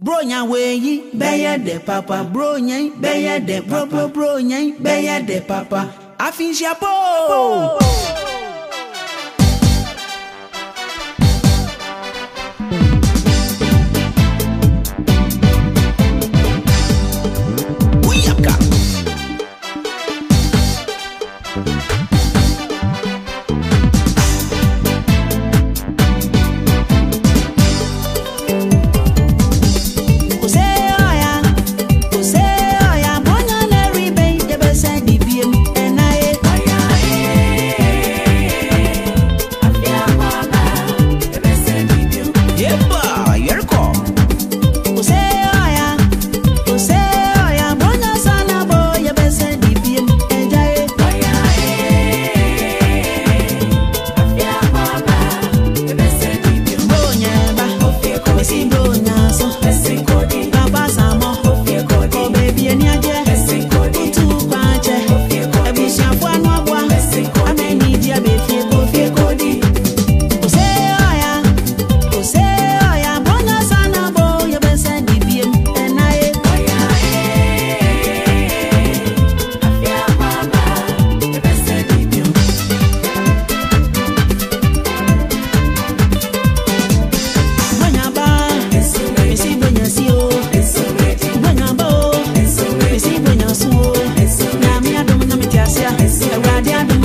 bronya weyi bẹyẹ dẹ papa bronya bẹyẹ dẹ papa bronya bẹyẹ dẹ papa àfihàn ṣe àpò. Awurade radiant.